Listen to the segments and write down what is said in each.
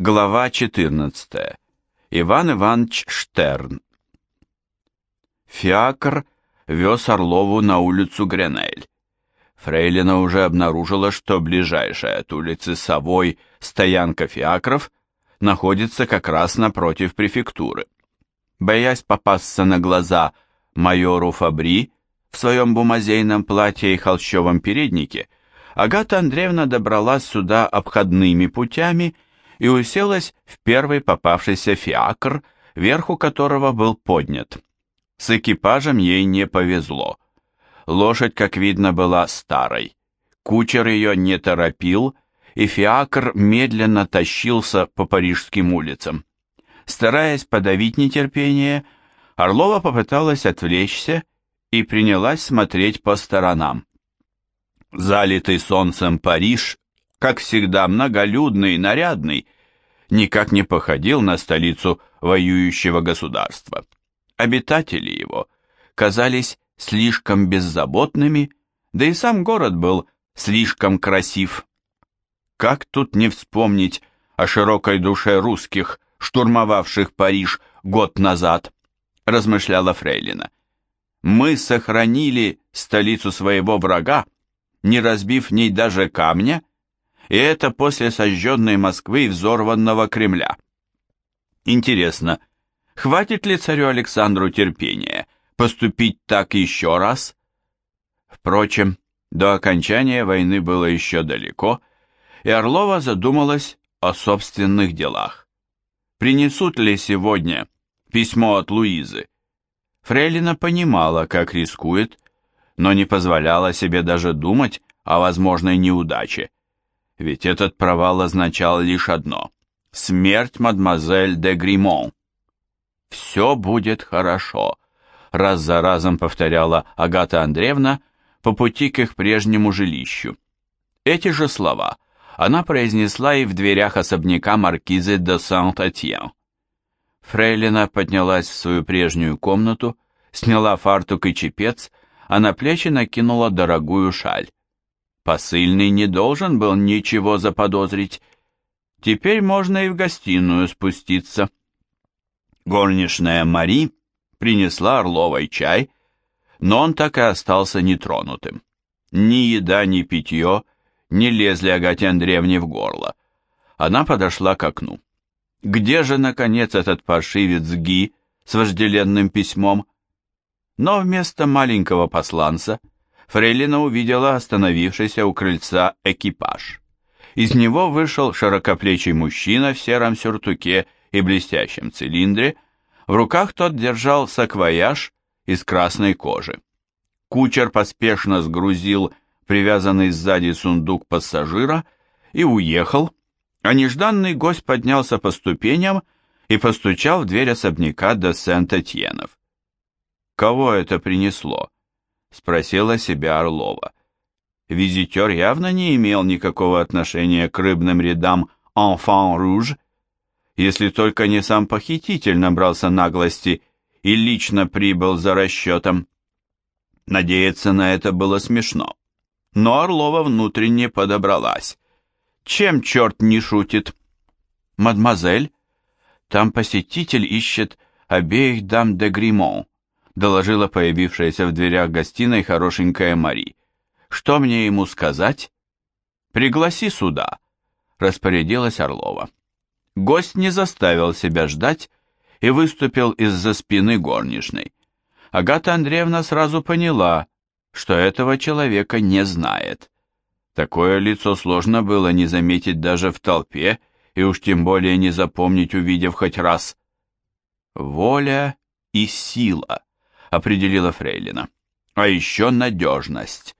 Глава 14. Иван Иванович Штерн. Фиакр вез Орлову на улицу Гренель. Фрейлина уже обнаружила, что ближайшая от улицы Совой стоянка фиакров находится как раз напротив префектуры. Боясь попасться на глаза майору Фабри в своем бумазейном платье и холщовом переднике, Агата Андреевна добралась сюда обходными путями и уселась в первый попавшийся фиакр, верху которого был поднят. С экипажем ей не повезло. Лошадь, как видно, была старой. Кучер ее не торопил, и фиакр медленно тащился по парижским улицам. Стараясь подавить нетерпение, Орлова попыталась отвлечься и принялась смотреть по сторонам. Залитый солнцем Париж как всегда многолюдный и нарядный, никак не походил на столицу воюющего государства. Обитатели его казались слишком беззаботными, да и сам город был слишком красив. Как тут не вспомнить о широкой душе русских, штурмовавших Париж год назад, размышляла Фрейлина. Мы сохранили столицу своего врага, не разбив в ней даже камня, и это после сожженной Москвы и взорванного Кремля. Интересно, хватит ли царю Александру терпения поступить так еще раз? Впрочем, до окончания войны было еще далеко, и Орлова задумалась о собственных делах. Принесут ли сегодня письмо от Луизы? Фрейлина понимала, как рискует, но не позволяла себе даже думать о возможной неудаче ведь этот провал означал лишь одно — смерть мадемуазель де Гримон. «Все будет хорошо», — раз за разом повторяла Агата Андреевна по пути к их прежнему жилищу. Эти же слова она произнесла и в дверях особняка маркизы де Сент-Этьен. Фрейлина поднялась в свою прежнюю комнату, сняла фартук и чепец, а на плечи накинула дорогую шаль. Посыльный не должен был ничего заподозрить. Теперь можно и в гостиную спуститься. Горничная Мари принесла Орловой чай, но он так и остался нетронутым. Ни еда, ни питье не лезли Агате Андреевне в горло. Она подошла к окну. Где же, наконец, этот паршивец Ги с вожделенным письмом? Но вместо маленького посланца — Фрейлина увидела остановившийся у крыльца экипаж. Из него вышел широкоплечий мужчина в сером сюртуке и блестящем цилиндре, в руках тот держал саквояж из красной кожи. Кучер поспешно сгрузил привязанный сзади сундук пассажира и уехал, а нежданный гость поднялся по ступеням и постучал в дверь особняка до Сент-Этьенов. Кого это принесло? Спросила себя Орлова. Визитер явно не имел никакого отношения к рыбным рядам «Enfant Rouge», если только не сам похититель набрался наглости и лично прибыл за расчетом. Надеяться на это было смешно. Но Орлова внутренне подобралась. Чем черт не шутит? Мадемуазель, там посетитель ищет обеих дам де Гримон доложила появившаяся в дверях гостиной хорошенькая Мари. «Что мне ему сказать?» «Пригласи сюда», — распорядилась Орлова. Гость не заставил себя ждать и выступил из-за спины горничной. Агата Андреевна сразу поняла, что этого человека не знает. Такое лицо сложно было не заметить даже в толпе, и уж тем более не запомнить, увидев хоть раз. Воля и сила определила Фрейлина. А еще надежность.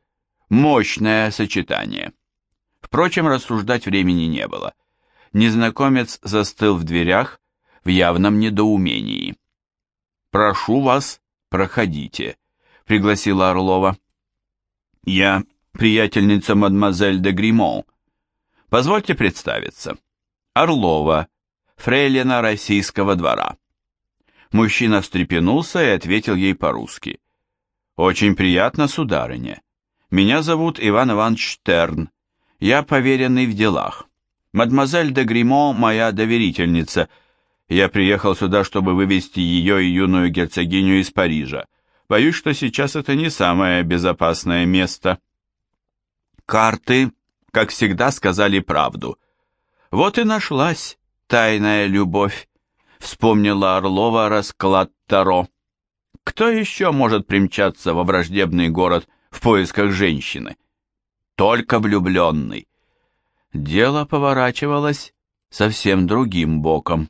Мощное сочетание. Впрочем, рассуждать времени не было. Незнакомец застыл в дверях в явном недоумении. «Прошу вас, проходите», — пригласила Орлова. «Я приятельница мадемуазель де Гримон. Позвольте представиться. Орлова, фрейлина российского двора». Мужчина встрепенулся и ответил ей по-русски. «Очень приятно, сударыня. Меня зовут Иван Иванович Штерн. Я поверенный в делах. Мадемуазель де Гримо моя доверительница. Я приехал сюда, чтобы вывести ее и юную герцогиню из Парижа. Боюсь, что сейчас это не самое безопасное место. Карты, как всегда, сказали правду. Вот и нашлась тайная любовь, вспомнила Орлова расклад Таро. Кто еще может примчаться во враждебный город в поисках женщины? Только влюбленный. Дело поворачивалось совсем другим боком.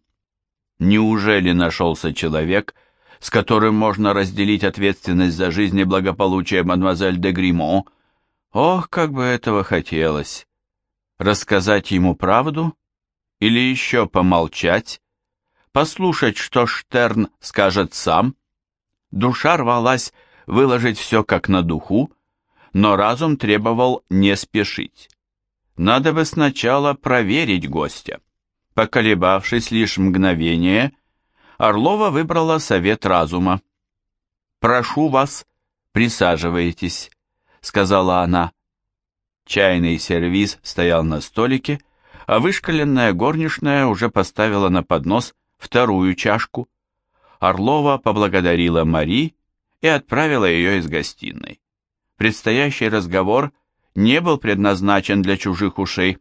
Неужели нашелся человек, с которым можно разделить ответственность за жизнь и благополучие мадемуазель де Гримо? Ох, как бы этого хотелось! Рассказать ему правду? Или еще помолчать? Послушать, что Штерн скажет сам? Душа рвалась выложить все как на духу, но разум требовал не спешить. Надо бы сначала проверить гостя. Поколебавшись лишь мгновение, Орлова выбрала совет разума. «Прошу вас, присаживайтесь», — сказала она. Чайный сервиз стоял на столике, а вышкаленная горничная уже поставила на поднос вторую чашку. Орлова поблагодарила Мари и отправила ее из гостиной. Предстоящий разговор не был предназначен для чужих ушей.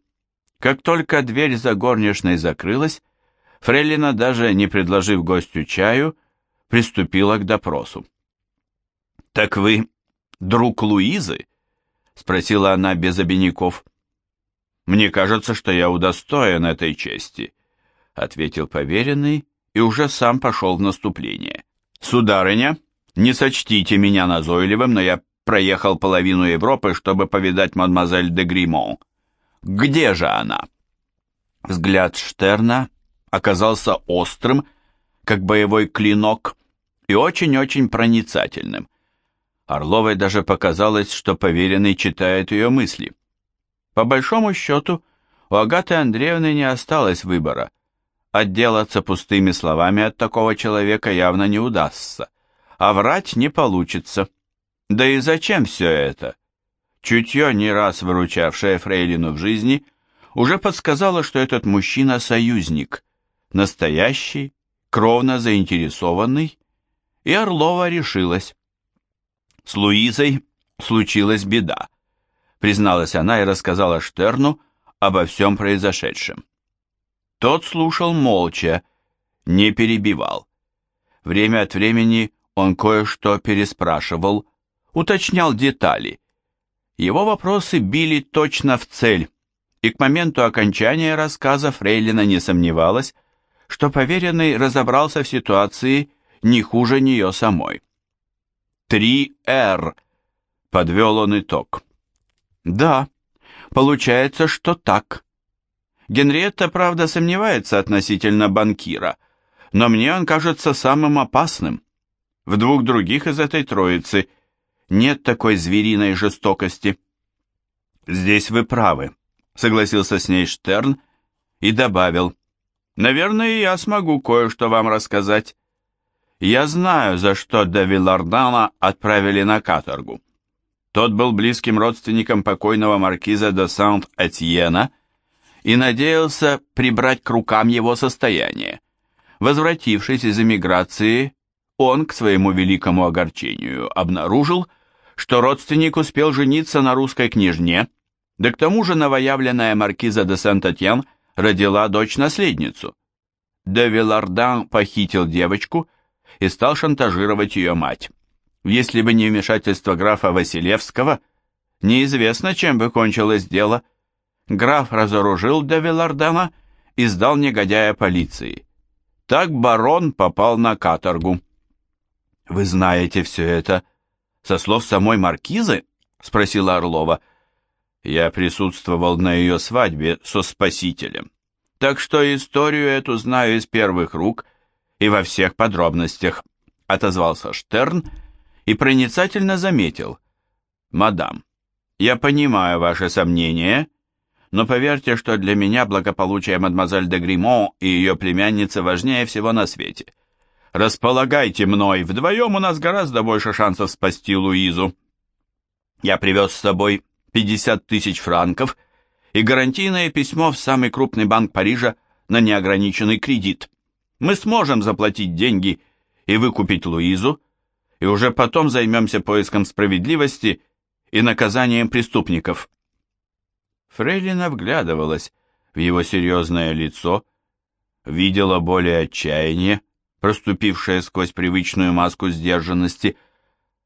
Как только дверь за горничной закрылась, Фрейлина, даже не предложив гостю чаю, приступила к допросу. «Так вы друг Луизы?» — спросила она без обиняков. «Мне кажется, что я удостоен этой чести», — ответил поверенный и уже сам пошел в наступление. «Сударыня, не сочтите меня назойливым, но я проехал половину Европы, чтобы повидать мадемуазель де Гримон. Где же она?» Взгляд Штерна оказался острым, как боевой клинок, и очень-очень проницательным. Орловой даже показалось, что поверенный читает ее мысли. По большому счету, у Агаты Андреевны не осталось выбора. Отделаться пустыми словами от такого человека явно не удастся, а врать не получится. Да и зачем все это? Чутье, не раз выручавшее Фрейлину в жизни, уже подсказало, что этот мужчина союзник, настоящий, кровно заинтересованный, и Орлова решилась. С Луизой случилась беда, призналась она и рассказала Штерну обо всем произошедшем. Тот слушал молча, не перебивал. Время от времени он кое-что переспрашивал, уточнял детали. Его вопросы били точно в цель, и к моменту окончания рассказа Фрейлина не сомневалась, что поверенный разобрался в ситуации не хуже нее самой. «Три Р», — подвел он итог. «Да, получается, что так. Генриетта, правда, сомневается относительно банкира, но мне он кажется самым опасным. В двух других из этой троицы нет такой звериной жестокости. Здесь вы правы, согласился с ней Штерн и добавил, наверное, я смогу кое-что вам рассказать. Я знаю, за что Вилардана отправили на каторгу. Тот был близким родственником покойного маркиза де Сант-Этьена и надеялся прибрать к рукам его состояние. Возвратившись из эмиграции, он, к своему великому огорчению, обнаружил, что родственник успел жениться на русской княжне, да к тому же новоявленная маркиза де Сент-Этьен родила дочь-наследницу. Де Вилардан похитил девочку и стал шантажировать ее мать. Если бы не вмешательство графа Василевского, неизвестно, чем бы кончилось дело. Граф разоружил де Вилардана и сдал негодяя полиции. Так барон попал на каторгу. «Вы знаете все это со слов самой маркизы?» — спросила Орлова. «Я присутствовал на ее свадьбе со спасителем, так что историю эту знаю из первых рук и во всех подробностях», — отозвался Штерн и проницательно заметил. «Мадам, я понимаю ваши сомнения, но поверьте, что для меня благополучие мадемуазель де Гримон и ее племянницы важнее всего на свете. Располагайте мной, вдвоем у нас гораздо больше шансов спасти Луизу. Я привез с собой 50 тысяч франков и гарантийное письмо в самый крупный банк Парижа на неограниченный кредит. Мы сможем заплатить деньги и выкупить Луизу, и уже потом займемся поиском справедливости и наказанием преступников. Фрейлина вглядывалась в его серьезное лицо, видела более отчаяние, проступившее сквозь привычную маску сдержанности.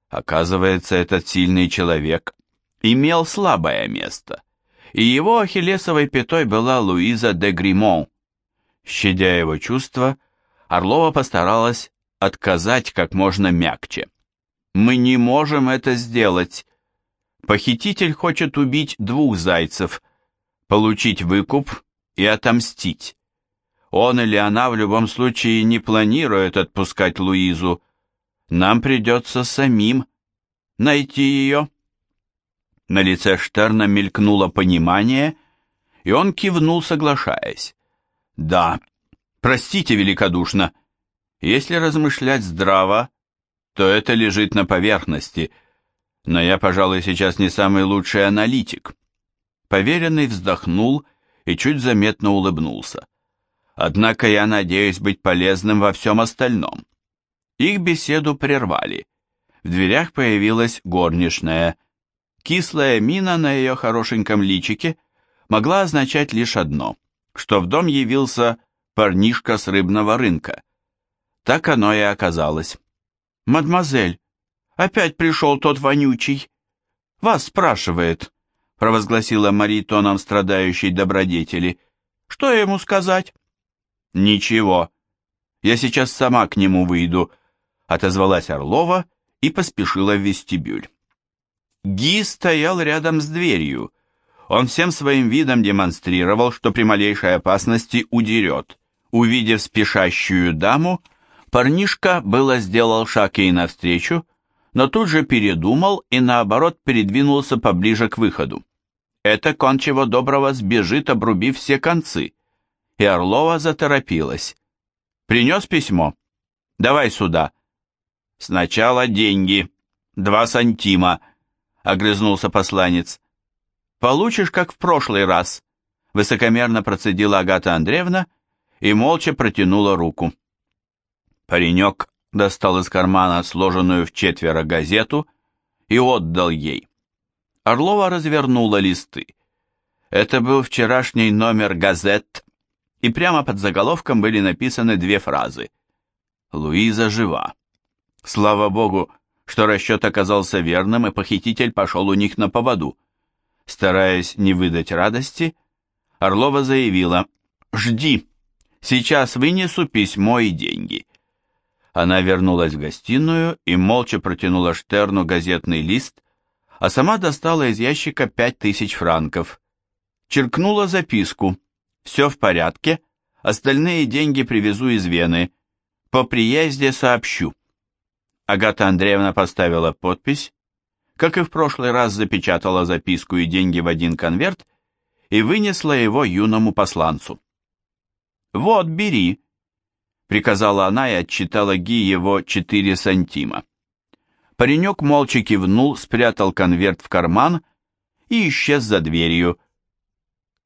Оказывается, этот сильный человек имел слабое место, и его ахиллесовой пятой была Луиза де Гримон. Щадя его чувства, Орлова постаралась отказать как можно мягче. «Мы не можем это сделать. Похититель хочет убить двух зайцев, получить выкуп и отомстить. Он или она в любом случае не планирует отпускать Луизу. Нам придется самим найти ее». На лице Штерна мелькнуло понимание, и он кивнул, соглашаясь. «Да, простите великодушно. Если размышлять здраво, то это лежит на поверхности, но я, пожалуй, сейчас не самый лучший аналитик». Поверенный вздохнул и чуть заметно улыбнулся. Однако я надеюсь быть полезным во всем остальном. Их беседу прервали. В дверях появилась горничная. Кислая мина на ее хорошеньком личике могла означать лишь одно, что в дом явился парнишка с рыбного рынка. Так оно и оказалось. «Мадемуазель, опять пришел тот вонючий. Вас спрашивает», — провозгласила Мари тоном страдающей добродетели. «Что ему сказать?» «Ничего. Я сейчас сама к нему выйду», — отозвалась Орлова и поспешила в вестибюль. Ги стоял рядом с дверью. Он всем своим видом демонстрировал, что при малейшей опасности удерет. Увидев спешащую даму, парнишка было сделал шаг ей навстречу, но тут же передумал и наоборот передвинулся поближе к выходу. Это кончего доброго сбежит, обрубив все концы и Орлова заторопилась. «Принес письмо? Давай сюда». «Сначала деньги. Два сантима», — огрызнулся посланец. «Получишь, как в прошлый раз», — высокомерно процедила Агата Андреевна и молча протянула руку. Паренек достал из кармана сложенную в четверо газету и отдал ей. Орлова развернула листы. Это был вчерашний номер газет и прямо под заголовком были написаны две фразы. «Луиза жива». Слава богу, что расчет оказался верным, и похититель пошел у них на поводу. Стараясь не выдать радости, Орлова заявила «Жди, сейчас вынесу письмо и деньги». Она вернулась в гостиную и молча протянула Штерну газетный лист, а сама достала из ящика пять тысяч франков. Черкнула записку – все в порядке, остальные деньги привезу из Вены. По приезде сообщу. Агата Андреевна поставила подпись, как и в прошлый раз запечатала записку и деньги в один конверт и вынесла его юному посланцу. «Вот, бери», — приказала она и отчитала Ги его четыре сантима. Паренек молча кивнул, спрятал конверт в карман и исчез за дверью,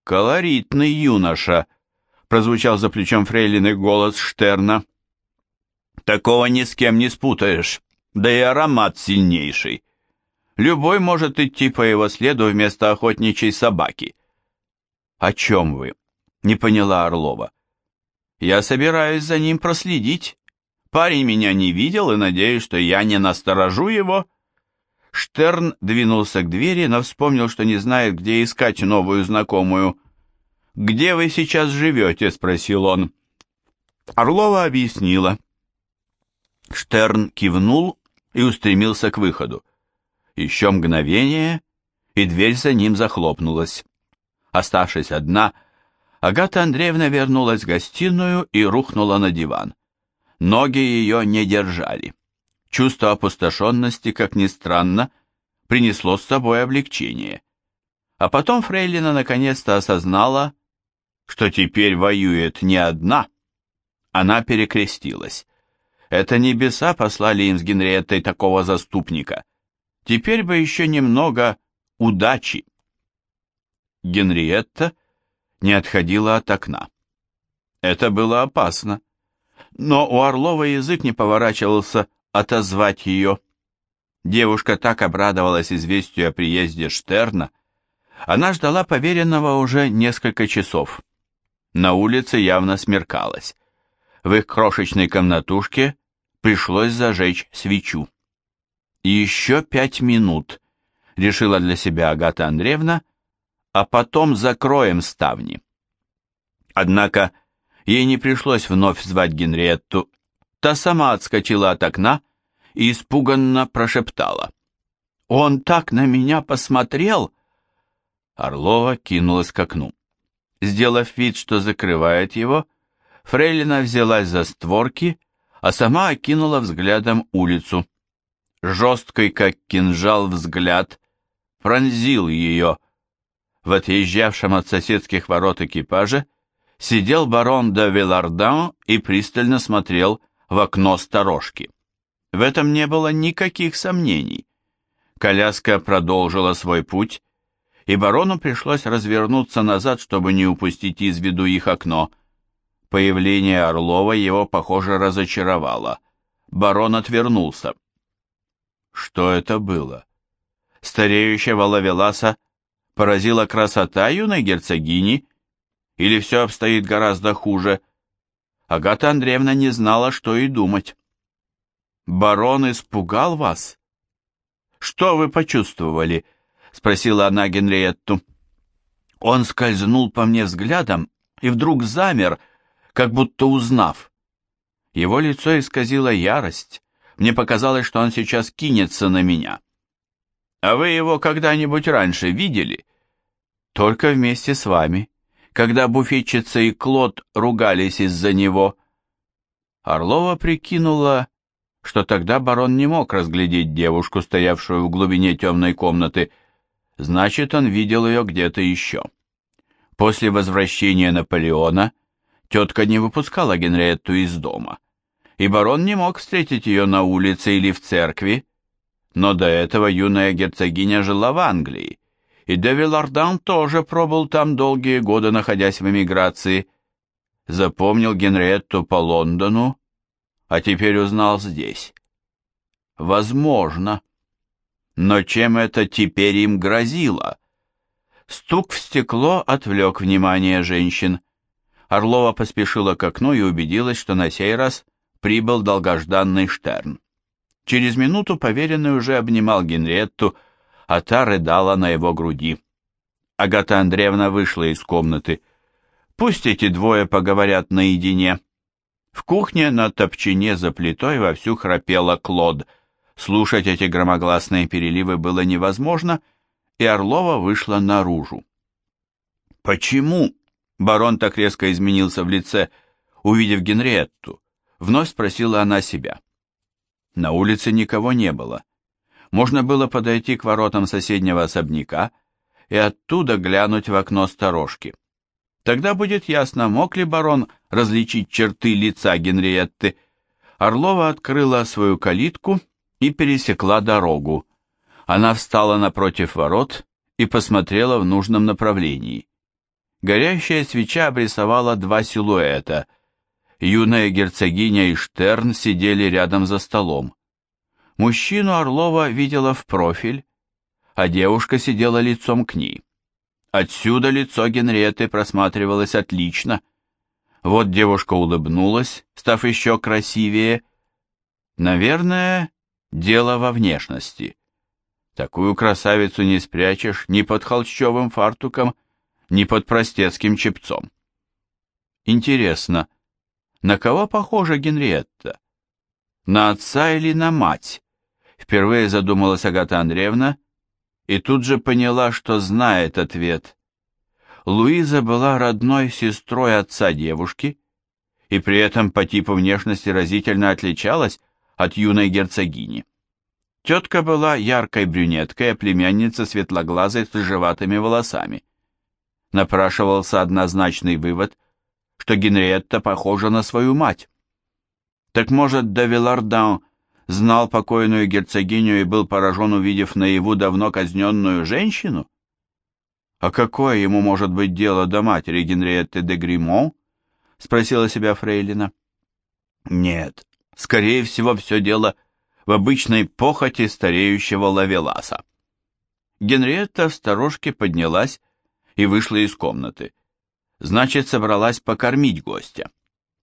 «Колоритный юноша», — прозвучал за плечом фрейлины голос Штерна. «Такого ни с кем не спутаешь, да и аромат сильнейший. Любой может идти по его следу вместо охотничьей собаки». «О чем вы?» — не поняла Орлова. «Я собираюсь за ним проследить. Парень меня не видел и надеюсь, что я не насторожу его». Штерн двинулся к двери, но вспомнил, что не знает, где искать новую знакомую. «Где вы сейчас живете?» — спросил он. Орлова объяснила. Штерн кивнул и устремился к выходу. Еще мгновение, и дверь за ним захлопнулась. Оставшись одна, Агата Андреевна вернулась в гостиную и рухнула на диван. Ноги ее не держали. Чувство опустошенности, как ни странно, принесло с собой облегчение. А потом Фрейлина наконец-то осознала, что теперь воюет не одна. Она перекрестилась. Это небеса послали им с Генриеттой такого заступника. Теперь бы еще немного удачи. Генриетта не отходила от окна. Это было опасно. Но у Орлова язык не поворачивался отозвать ее. Девушка так обрадовалась известию о приезде Штерна. Она ждала поверенного уже несколько часов. На улице явно смеркалось. В их крошечной комнатушке пришлось зажечь свечу. «Еще пять минут», — решила для себя Агата Андреевна, «а потом закроем ставни». Однако ей не пришлось вновь звать Генриетту. Та сама отскочила от окна и испуганно прошептала. «Он так на меня посмотрел!» Орлова кинулась к окну. Сделав вид, что закрывает его, Фрейлина взялась за створки, а сама окинула взглядом улицу. Жесткий, как кинжал, взгляд пронзил ее. В отъезжавшем от соседских ворот экипаже сидел барон де Вилардан и пристально смотрел в окно сторожки. В этом не было никаких сомнений. Коляска продолжила свой путь, и барону пришлось развернуться назад, чтобы не упустить из виду их окно. Появление Орлова его, похоже, разочаровало. Барон отвернулся. Что это было? Стареющего Лавеласа поразила красота юной герцогини, или все обстоит гораздо хуже? Агата Андреевна не знала, что и думать. «Барон испугал вас?» «Что вы почувствовали?» — спросила она Генриетту. Он скользнул по мне взглядом и вдруг замер, как будто узнав. Его лицо исказило ярость. Мне показалось, что он сейчас кинется на меня. «А вы его когда-нибудь раньше видели?» «Только вместе с вами, когда буфетчица и Клод ругались из-за него». Орлова прикинула, что тогда барон не мог разглядеть девушку, стоявшую в глубине темной комнаты. Значит, он видел ее где-то еще. После возвращения Наполеона тетка не выпускала Генриетту из дома, и барон не мог встретить ее на улице или в церкви, но до этого юная герцогиня жила в Англии, и де Вилардан тоже пробыл там долгие годы, находясь в эмиграции. Запомнил Генриетту по Лондону, а теперь узнал здесь. Возможно. Но чем это теперь им грозило? Стук в стекло отвлек внимание женщин. Орлова поспешила к окну и убедилась, что на сей раз прибыл долгожданный Штерн. Через минуту поверенный уже обнимал Генриетту, а та рыдала на его груди. Агата Андреевна вышла из комнаты. «Пусть эти двое поговорят наедине», в кухне на топчине за плитой вовсю храпела Клод. Слушать эти громогласные переливы было невозможно, и Орлова вышла наружу. «Почему?» — барон так резко изменился в лице, увидев Генриетту. Вновь спросила она себя. На улице никого не было. Можно было подойти к воротам соседнего особняка и оттуда глянуть в окно сторожки. Тогда будет ясно, мог ли барон различить черты лица Генриетты. Орлова открыла свою калитку и пересекла дорогу. Она встала напротив ворот и посмотрела в нужном направлении. Горящая свеча обрисовала два силуэта. Юная герцогиня и Штерн сидели рядом за столом. Мужчину Орлова видела в профиль, а девушка сидела лицом к ней. Отсюда лицо Генриетты просматривалось отлично. Вот девушка улыбнулась, став еще красивее. Наверное, дело во внешности. Такую красавицу не спрячешь ни под холщовым фартуком, ни под простецким чепцом. Интересно, на кого похожа Генриетта? На отца или на мать? Впервые задумалась Агата Андреевна и тут же поняла, что знает ответ. Луиза была родной сестрой отца девушки и при этом по типу внешности разительно отличалась от юной герцогини. Тетка была яркой брюнеткой, а племянница светлоглазой с рыжеватыми волосами. Напрашивался однозначный вывод, что Генриетта похожа на свою мать. Так может, Давилардан знал покойную герцогиню и был поражен, увидев наяву давно казненную женщину? «А какое ему может быть дело до матери Генриетты де Гримон?» — спросила себя Фрейлина. «Нет, скорее всего, все дело в обычной похоти стареющего Лавеласа». Генриетта в сторожке поднялась и вышла из комнаты. Значит, собралась покормить гостя.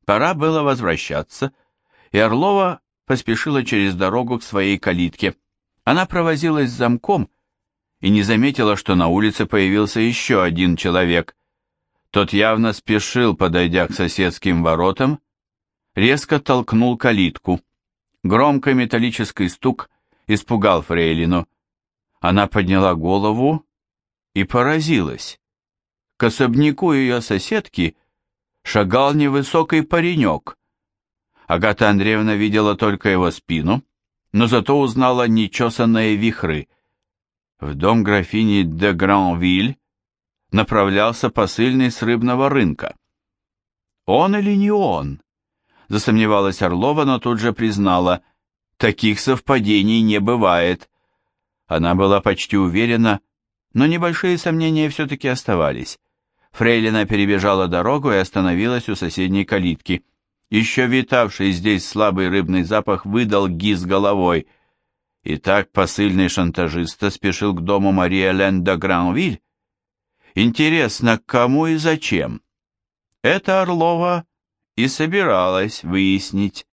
Пора было возвращаться, и Орлова поспешила через дорогу к своей калитке. Она провозилась с замком и не заметила, что на улице появился еще один человек. Тот явно спешил, подойдя к соседским воротам, резко толкнул калитку. Громкий металлический стук испугал Фрейлину. Она подняла голову и поразилась. К особняку ее соседки шагал невысокий паренек. Агата Андреевна видела только его спину, но зато узнала нечесанные вихры. В дом графини де Гранвиль направлялся посыльный с рыбного рынка. «Он или не он?» Засомневалась Орлова, но тут же признала, таких совпадений не бывает. Она была почти уверена, но небольшие сомнения все-таки оставались. Фрейлина перебежала дорогу и остановилась у соседней калитки. Еще витавший здесь слабый рыбный запах выдал гиз головой. Итак, посыльный шантажиста спешил к дому Мария Ленда Гранвиль. Интересно, кому и зачем? Это Орлова и собиралась выяснить.